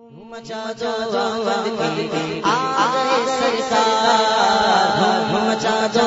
مچا جو ود کی آگے سرکار دھوم مچا جو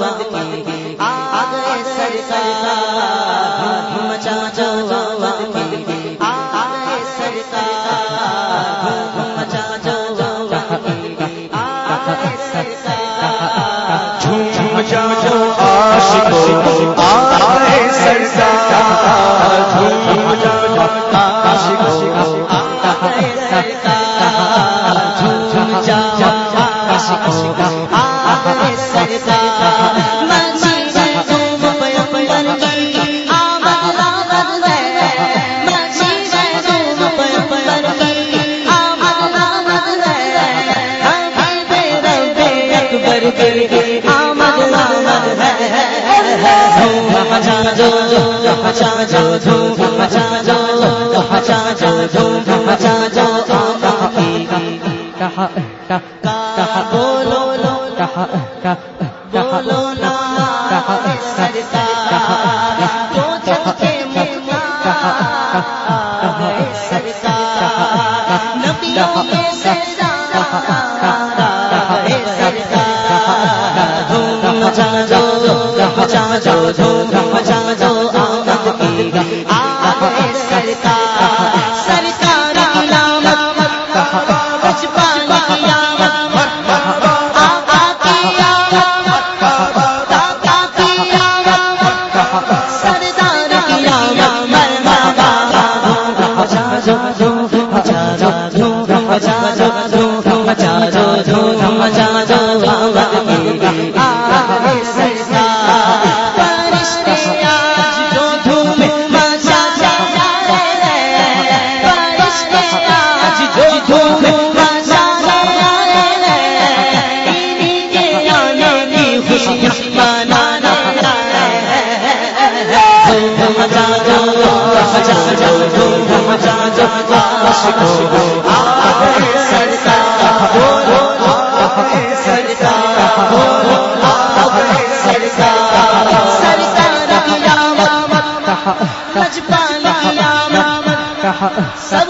ود کی آگے سرکار مچا جو ود کی آگے سرکار مچا جو ود کی آگے سرکار جھوم جاؤ عاشقوں آئے سرکار جھوم جاؤ عاشقوں مچا جو دھوم مچا جو مچا جو دھوم مچا جو آمد کی کا بولو لو بولو نا سرکار تو چلتے منا سرکار نبیوں میں سرکار دھوم مچا جو مچا جو دھوم مچا کی آئے سرکار سرکار کی نامت بچپن کی آقا کی نامت دادا کی نامت سردار کی نامت مرحبا مچا جو دھوم مچا جو دھوم مچا جو دھوم مچا جو جو سب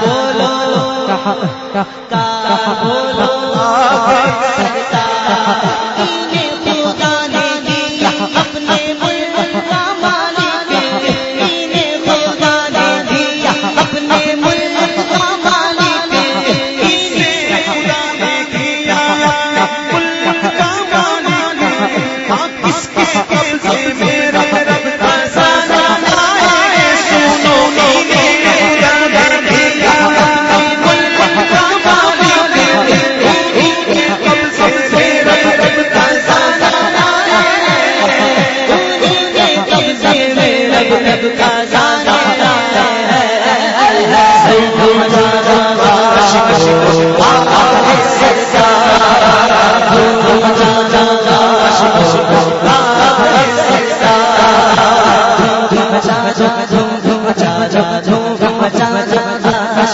بولو کا بولو سرکار انہیں خدا نے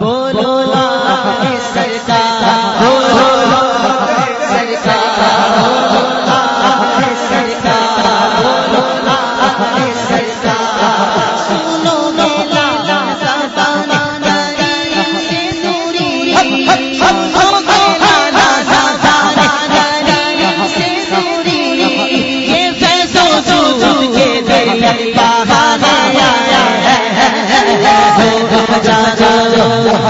بولو سرکار